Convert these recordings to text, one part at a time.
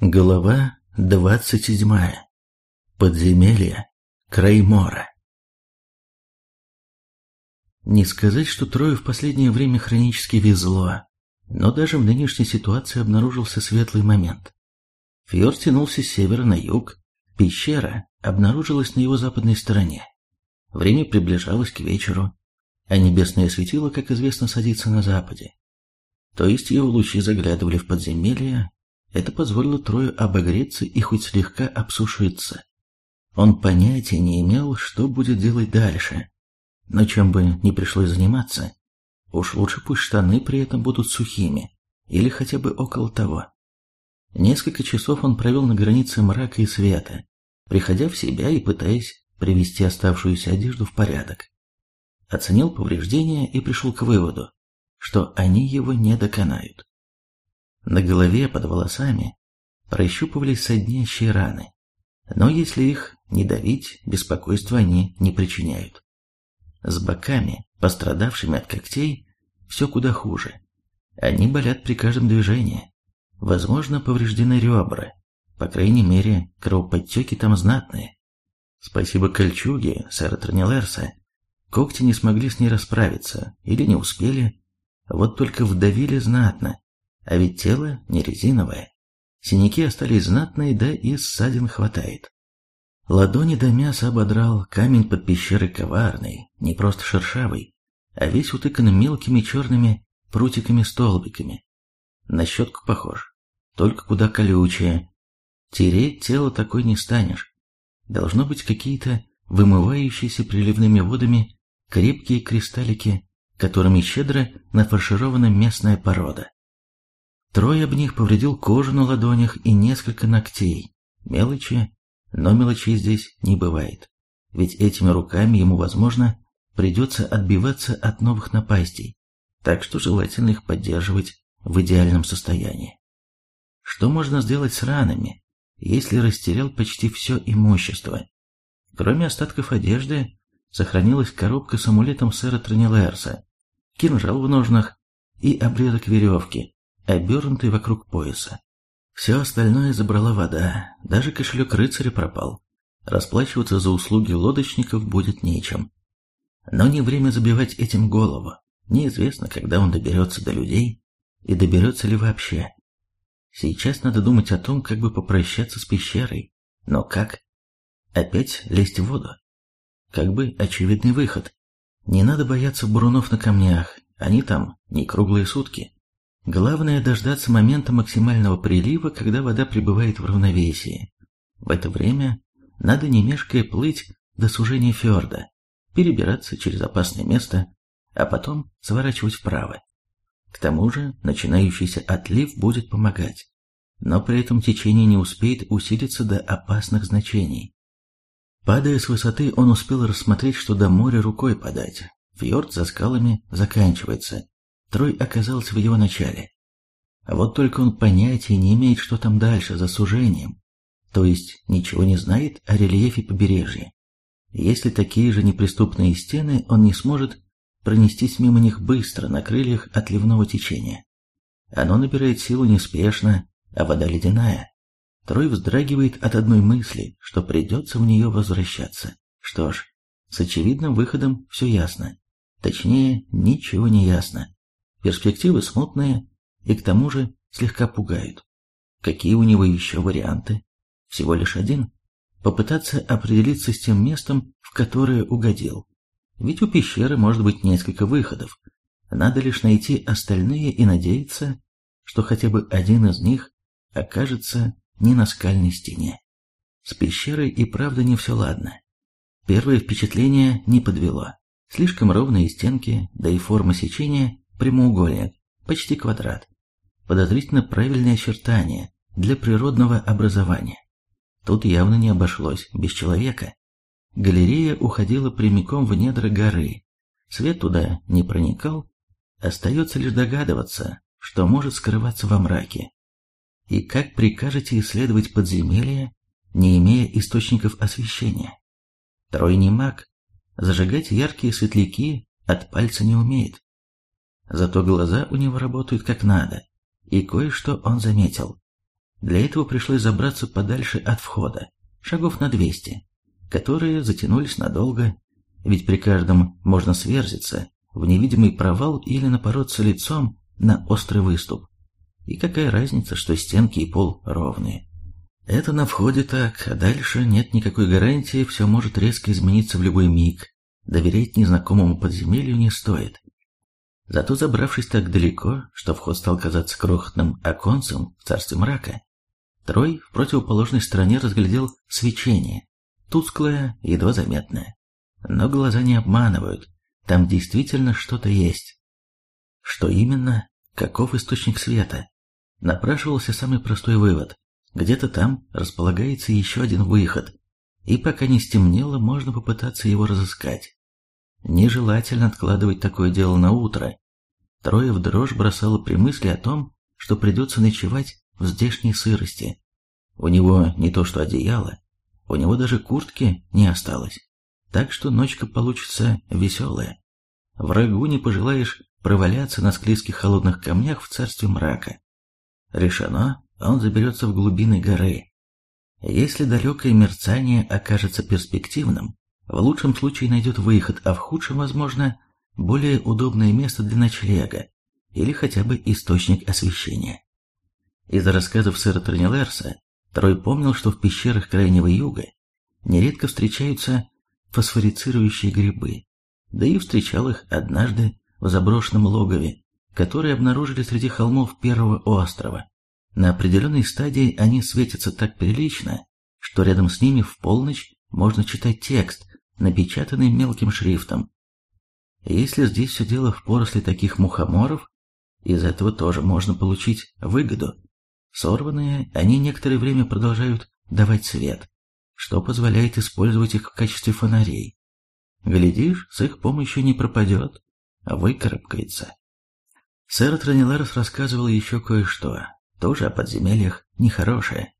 Глава двадцать седьмая. Подземелье Краймора. Не сказать, что Трою в последнее время хронически везло, но даже в нынешней ситуации обнаружился светлый момент. Фьорд тянулся с севера на юг, пещера обнаружилась на его западной стороне. Время приближалось к вечеру, а небесное светило, как известно, садится на западе. То есть его лучи заглядывали в подземелье, это позволило Трою обогреться и хоть слегка обсушиться. Он понятия не имел, что будет делать дальше. Но чем бы ни пришлось заниматься, уж лучше пусть штаны при этом будут сухими, или хотя бы около того. Несколько часов он провел на границе мрака и света, приходя в себя и пытаясь привести оставшуюся одежду в порядок. Оценил повреждения и пришел к выводу, что они его не доконают. На голове под волосами прощупывались соднящие раны, но если их не давить, беспокойства они не причиняют. С боками, пострадавшими от когтей, все куда хуже. Они болят при каждом движении. Возможно, повреждены ребра. По крайней мере, кровоподтеки там знатные. Спасибо кольчуге сэра Тронилерса. Когти не смогли с ней расправиться или не успели. Вот только вдавили знатно, а ведь тело не резиновое. Синяки остались знатные, да и ссадин хватает. Ладони до мяса ободрал, камень под пещерой коварный, не просто шершавый, а весь утыкан мелкими черными прутиками-столбиками. На щетку похож, только куда колючее. Тереть тело такой не станешь. Должно быть какие-то вымывающиеся приливными водами крепкие кристаллики, которыми щедро нафарширована местная порода. Трое об них повредил кожу на ладонях и несколько ногтей. Мелочи, но мелочей здесь не бывает. Ведь этими руками ему, возможно, придется отбиваться от новых напастей, так что желательно их поддерживать в идеальном состоянии. Что можно сделать с ранами, если растерял почти все имущество? Кроме остатков одежды, сохранилась коробка с амулетом сэра Тронилерса, кинжал в ножнах и обрезок веревки, обернутый вокруг пояса. Все остальное забрала вода, даже кошелек рыцаря пропал. Расплачиваться за услуги лодочников будет нечем. Но не время забивать этим голову. Неизвестно, когда он доберется до людей, и доберется ли вообще. Сейчас надо думать о том, как бы попрощаться с пещерой. Но как? Опять лезть в воду? Как бы очевидный выход. Не надо бояться бурунов на камнях, они там не круглые сутки. Главное дождаться момента максимального прилива, когда вода пребывает в равновесии. В это время надо не мешкая плыть до сужения фьорда, перебираться через опасное место, а потом сворачивать вправо. К тому же начинающийся отлив будет помогать, но при этом течение не успеет усилиться до опасных значений. Падая с высоты, он успел рассмотреть, что до моря рукой подать. Фьорд за скалами заканчивается, Трой оказался в его начале. Вот только он понятия не имеет, что там дальше, за сужением. То есть ничего не знает о рельефе побережья. Если такие же неприступные стены, он не сможет пронестись мимо них быстро на крыльях отливного течения. Оно набирает силу неспешно, а вода ледяная. Трой вздрагивает от одной мысли, что придется в нее возвращаться. Что ж, с очевидным выходом все ясно. Точнее, ничего не ясно. Перспективы смутные и к тому же слегка пугают. Какие у него еще варианты? Всего лишь один. Попытаться определиться с тем местом, в которое угодил. Ведь у пещеры может быть несколько выходов. Надо лишь найти остальные и надеяться, что хотя бы один из них окажется не на скальной стене. С пещерой и правда не все ладно. Первое впечатление не подвело. Слишком ровные стенки, да и форма сечения Прямоугольник, почти квадрат. Подозрительно правильные очертания для природного образования. Тут явно не обошлось без человека. Галерея уходила прямиком в недра горы. Свет туда не проникал. Остается лишь догадываться, что может скрываться во мраке. И как прикажете исследовать подземелье, не имея источников освещения? Тройний маг зажигать яркие светляки от пальца не умеет. Зато глаза у него работают как надо, и кое-что он заметил. Для этого пришлось забраться подальше от входа, шагов на 200, которые затянулись надолго, ведь при каждом можно сверзиться в невидимый провал или напороться лицом на острый выступ. И какая разница, что стенки и пол ровные. Это на входе так, а дальше нет никакой гарантии, все может резко измениться в любой миг. Доверять незнакомому подземелью не стоит. Зато забравшись так далеко, что вход стал казаться крохотным оконцем в царстве мрака, Трой в противоположной стороне разглядел свечение, тусклое, едва заметное. Но глаза не обманывают, там действительно что-то есть. Что именно? Каков источник света? Напрашивался самый простой вывод. Где-то там располагается еще один выход, и пока не стемнело, можно попытаться его разыскать. Нежелательно откладывать такое дело на утро. Трое в дрожь бросало при мысли о том, что придется ночевать в здешней сырости. У него не то что одеяло, у него даже куртки не осталось. Так что ночка получится веселая. Врагу не пожелаешь проваляться на склизких холодных камнях в царстве мрака. Решено, он заберется в глубины горы. Если далекое мерцание окажется перспективным, в лучшем случае найдет выход, а в худшем, возможно, более удобное место для ночлега или хотя бы источник освещения. Из рассказов сэра Тронилерса Трой помнил, что в пещерах Крайнего Юга нередко встречаются фосфорицирующие грибы, да и встречал их однажды в заброшенном логове, которое обнаружили среди холмов первого острова. На определенной стадии они светятся так прилично, что рядом с ними в полночь можно читать текст, напечатанный мелким шрифтом. Если здесь все дело в поросле таких мухоморов, из этого тоже можно получить выгоду. Сорванные, они некоторое время продолжают давать свет, что позволяет использовать их в качестве фонарей. Глядишь, с их помощью не пропадет, а выкарабкается. Сэр Трониларес рассказывал еще кое-что, тоже о подземельях, нехорошее.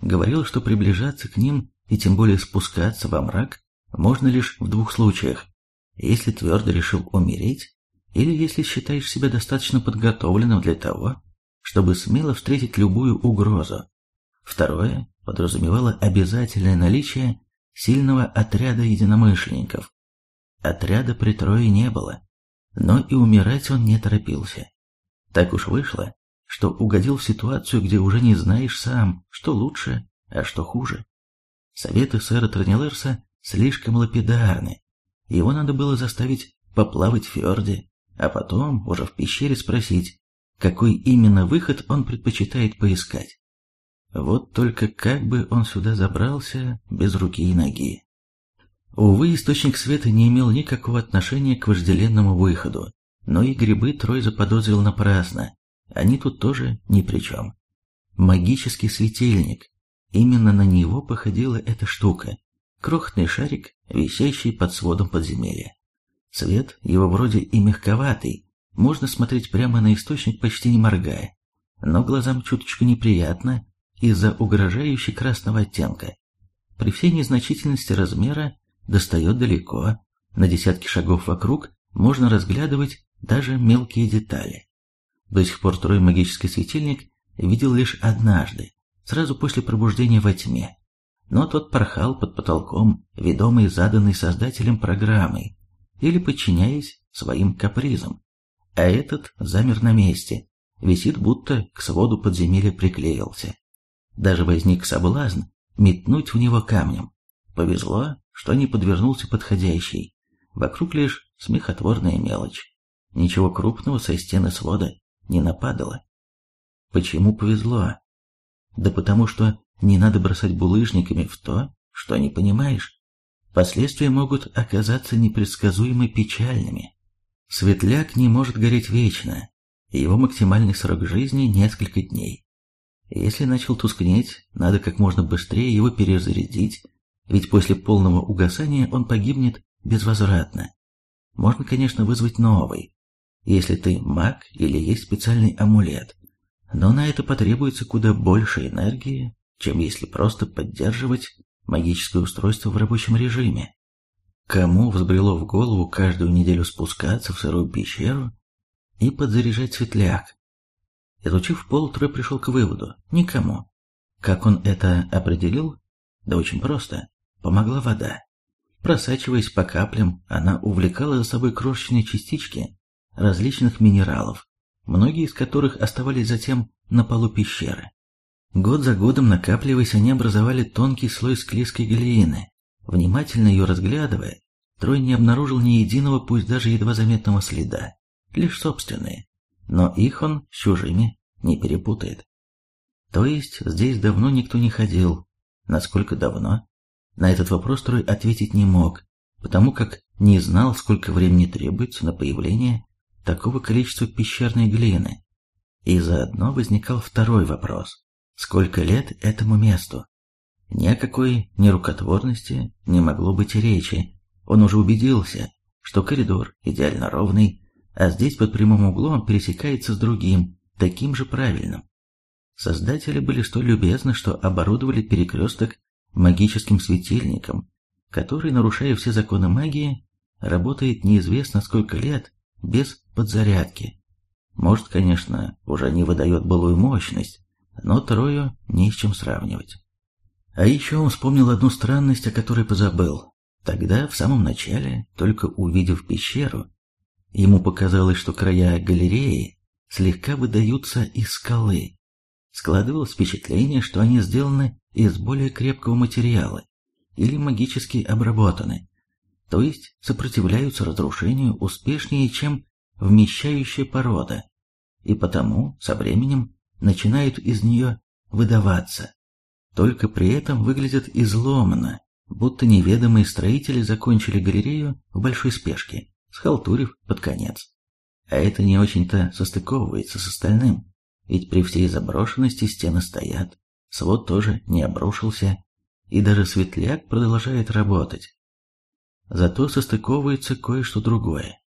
Говорил, что приближаться к ним и тем более спускаться во мрак можно лишь в двух случаях. Если твердо решил умереть, или если считаешь себя достаточно подготовленным для того, чтобы смело встретить любую угрозу. Второе подразумевало обязательное наличие сильного отряда единомышленников. Отряда при Трое не было, но и умирать он не торопился. Так уж вышло, что угодил в ситуацию, где уже не знаешь сам, что лучше, а что хуже. Советы сэра Тронилерса слишком лапидарны. Его надо было заставить поплавать в фьорде, а потом уже в пещере спросить, какой именно выход он предпочитает поискать. Вот только как бы он сюда забрался без руки и ноги. Увы, источник света не имел никакого отношения к вожделенному выходу, но и грибы Трой заподозрил напрасно, они тут тоже ни при чем. Магический светильник, именно на него походила эта штука, крохотный шарик, висящий под сводом подземелья. Свет его вроде и мягковатый, можно смотреть прямо на источник почти не моргая, но глазам чуточку неприятно из-за угрожающей красного оттенка. При всей незначительности размера достает далеко, на десятки шагов вокруг можно разглядывать даже мелкие детали. До сих пор трой магический светильник видел лишь однажды, сразу после пробуждения во тьме. Но тот порхал под потолком, ведомый заданной создателем программой, или подчиняясь своим капризам. А этот замер на месте, висит будто к своду подземелья приклеился. Даже возник соблазн метнуть в него камнем. Повезло, что не подвернулся подходящий. Вокруг лишь смехотворная мелочь. Ничего крупного со стены свода не нападало. Почему повезло? Да потому что не надо бросать булыжниками в то, что не понимаешь. Последствия могут оказаться непредсказуемо печальными. Светляк не может гореть вечно, его максимальный срок жизни несколько дней. Если начал тускнеть, надо как можно быстрее его перезарядить, ведь после полного угасания он погибнет безвозвратно. Можно, конечно, вызвать новый, если ты маг или есть специальный амулет, но на это потребуется куда больше энергии, чем если просто поддерживать магическое устройство в рабочем режиме. Кому взбрело в голову каждую неделю спускаться в сырую пещеру и подзаряжать светляк? Изучив пол, Трой пришел к выводу – никому. Как он это определил? Да очень просто. Помогла вода. Просачиваясь по каплям, она увлекала за собой крошечные частички различных минералов, многие из которых оставались затем на полу пещеры. Год за годом накапливаясь, они образовали тонкий слой склизкой глины. Внимательно ее разглядывая, Трой не обнаружил ни единого, пусть даже едва заметного следа, лишь собственные, но их он с чужими не перепутает. То есть здесь давно никто не ходил. Насколько давно? На этот вопрос Трой ответить не мог, потому как не знал, сколько времени требуется на появление такого количества пещерной глины. И заодно возникал второй вопрос. Сколько лет этому месту? Ни о какой нерукотворности не могло быть и речи. Он уже убедился, что коридор идеально ровный, а здесь под прямым углом пересекается с другим, таким же правильным. Создатели были столь любезны, что оборудовали перекресток магическим светильником, который, нарушая все законы магии, работает неизвестно сколько лет без подзарядки. Может, конечно, уже не выдает былую мощность, но Трою не с чем сравнивать. А еще он вспомнил одну странность, о которой позабыл. Тогда, в самом начале, только увидев пещеру, ему показалось, что края галереи слегка выдаются из скалы. Складывалось впечатление, что они сделаны из более крепкого материала или магически обработаны, то есть сопротивляются разрушению успешнее, чем вмещающая порода, и потому со временем начинают из нее выдаваться. Только при этом выглядят изломанно, будто неведомые строители закончили галерею в большой спешке, схалтурив под конец. А это не очень-то состыковывается с остальным, ведь при всей заброшенности стены стоят, свод тоже не обрушился, и даже светляк продолжает работать. Зато состыковывается кое-что другое.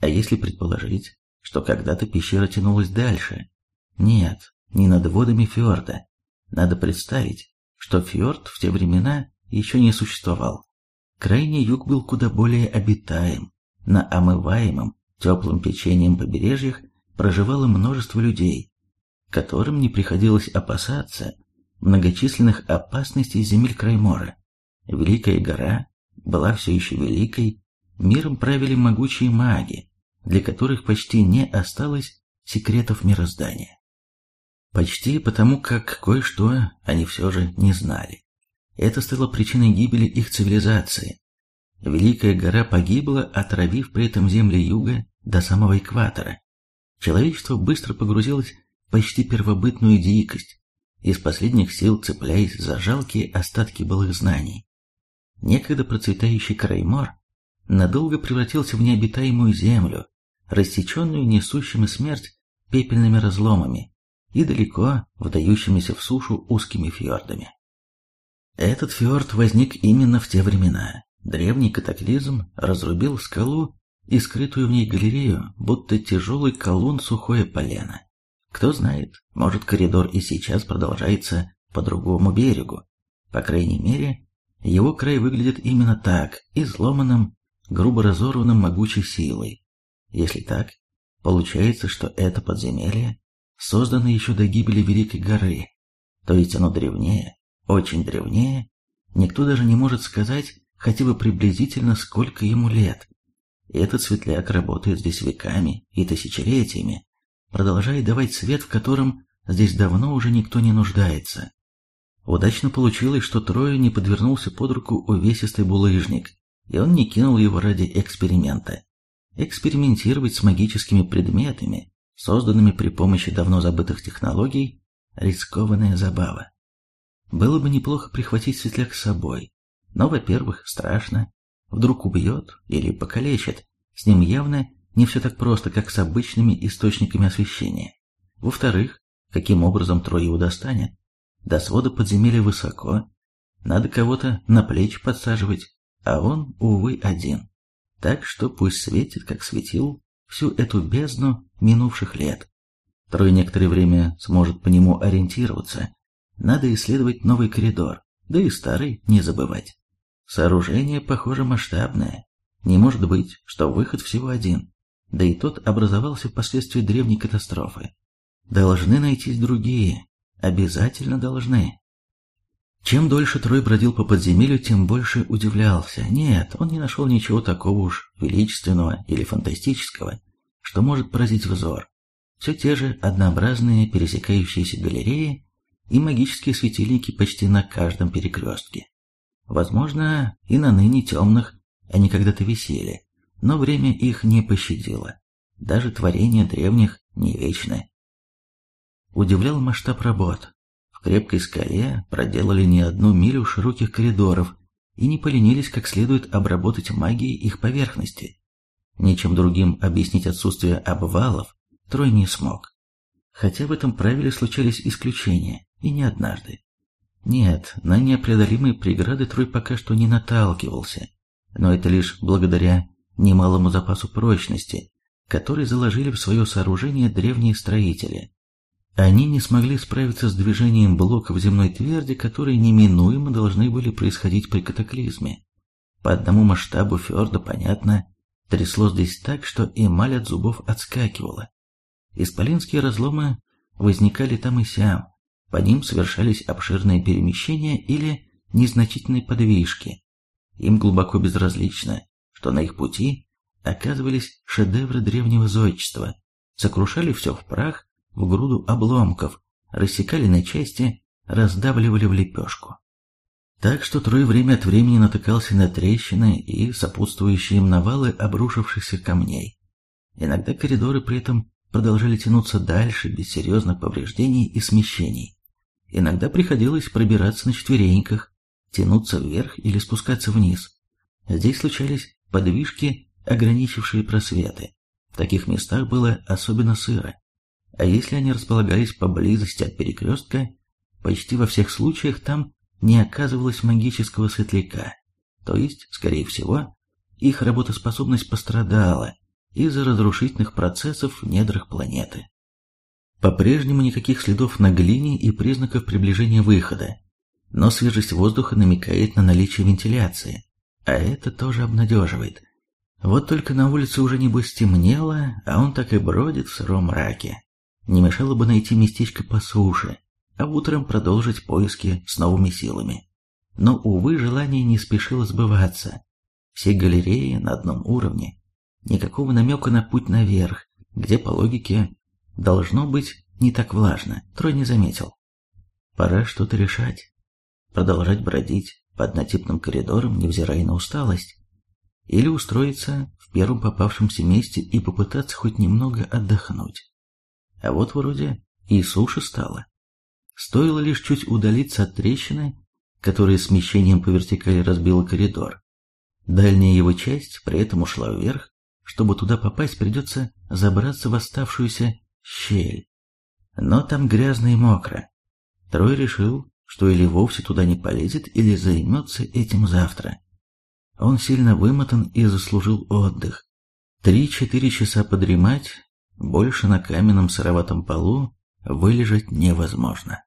А если предположить, что когда-то пещера тянулась дальше, нет, не над водами фьорда. Надо представить, что фьорд в те времена еще не существовал. Крайний юг был куда более обитаем. На омываемом теплым печеньем побережьях проживало множество людей, которым не приходилось опасаться многочисленных опасностей земель Краймора. Великая гора была все еще великой, миром правили могучие маги, для которых почти не осталось секретов мироздания. Почти потому, как кое-что они все же не знали. Это стало причиной гибели их цивилизации. Великая гора погибла, отравив при этом земли юга до самого экватора. Человечество быстро погрузилось в почти первобытную дикость, из последних сил цепляясь за жалкие остатки былых знаний. Некогда процветающий Краймор надолго превратился в необитаемую землю, рассеченную несущими смерть пепельными разломами, и далеко вдающимися в сушу узкими фьордами. Этот фьорд возник именно в те времена. Древний катаклизм разрубил скалу и скрытую в ней галерею, будто тяжелый колун сухое полено. Кто знает, может коридор и сейчас продолжается по другому берегу. По крайней мере, его край выглядит именно так, изломанным, грубо разорванным могучей силой. Если так, получается, что это подземелье создано еще до гибели Великой горы, то есть оно древнее, очень древнее, никто даже не может сказать хотя бы приблизительно сколько ему лет. Этот светляк работает здесь веками и тысячелетиями, продолжает давать свет, в котором здесь давно уже никто не нуждается. Удачно получилось, что Трою не подвернулся под руку увесистый булыжник, и он не кинул его ради эксперимента. Экспериментировать с магическими предметами созданными при помощи давно забытых технологий, рискованная забава. Было бы неплохо прихватить светляк с собой, но, во-первых, страшно, вдруг убьет или покалечит, с ним явно не все так просто, как с обычными источниками освещения. Во-вторых, каким образом трое его достанет? До свода подземелья высоко, надо кого-то на плечи подсаживать, а он, увы, один. Так что пусть светит, как светил, всю эту бездну минувших лет. Трой некоторое время сможет по нему ориентироваться. Надо исследовать новый коридор, да и старый не забывать. Сооружение, похоже, масштабное. Не может быть, что выход всего один. Да и тот образовался впоследствии древней катастрофы. Должны найтись другие. Обязательно должны. Чем дольше Трой бродил по подземелью, тем больше удивлялся. Нет, он не нашел ничего такого уж величественного или фантастического, что может поразить взор. Все те же однообразные пересекающиеся галереи и магические светильники почти на каждом перекрестке. Возможно, и на ныне темных они когда-то висели, но время их не пощадило. Даже творения древних не вечны. Удивлял масштаб работ. В крепкой скале проделали не одну милю широких коридоров и не поленились как следует обработать магией их поверхности. Ничем другим объяснить отсутствие обвалов Трой не смог. Хотя в этом правиле случались исключения, и не однажды. Нет, на непреодолимые преграды Трой пока что не наталкивался, но это лишь благодаря немалому запасу прочности, который заложили в свое сооружение древние строители. Они не смогли справиться с движением блоков земной тверди, которые неминуемо должны были происходить при катаклизме. По одному масштабу Фёрда, понятно, трясло здесь так, что эмаль от зубов отскакивала. Исполинские разломы возникали там и сям, по ним совершались обширные перемещения или незначительные подвижки. Им глубоко безразлично, что на их пути оказывались шедевры древнего зодчества, сокрушали все в прах, в груду обломков, рассекали на части, раздавливали в лепешку. Так что Трой время от времени натыкался на трещины и сопутствующие им навалы обрушившихся камней. Иногда коридоры при этом продолжали тянуться дальше без серьезных повреждений и смещений. Иногда приходилось пробираться на четвереньках, тянуться вверх или спускаться вниз. Здесь случались подвижки, ограничившие просветы. В таких местах было особенно сыро. А если они располагались поблизости от перекрестка, почти во всех случаях там не оказывалось магического светляка, то есть, скорее всего, их работоспособность пострадала из-за разрушительных процессов в недрах планеты. По-прежнему никаких следов на глине и признаков приближения выхода, но свежесть воздуха намекает на наличие вентиляции, а это тоже обнадеживает. Вот только на улице уже небось стемнело, а он так и бродит в сыром мраке. Не мешало бы найти местечко по суше, а утром продолжить поиски с новыми силами. Но, увы, желание не спешило сбываться. Все галереи на одном уровне, Никакого намека на путь наверх, где, по логике, должно быть не так влажно, Трой не заметил. Пора что-то решать. Продолжать бродить по однотипным коридорам, невзирая на усталость. Или устроиться в первом попавшемся месте и попытаться хоть немного отдохнуть. А вот вроде и суше стало. Стоило лишь чуть удалиться от трещины, которая смещением по вертикали разбила коридор. Дальняя его часть при этом ушла вверх, чтобы туда попасть, придется забраться в оставшуюся щель. Но там грязно и мокро. Трой решил, что или вовсе туда не полезет, или займется этим завтра. Он сильно вымотан и заслужил отдых. Три-четыре часа подремать, больше на каменном сыроватом полу вылежать невозможно.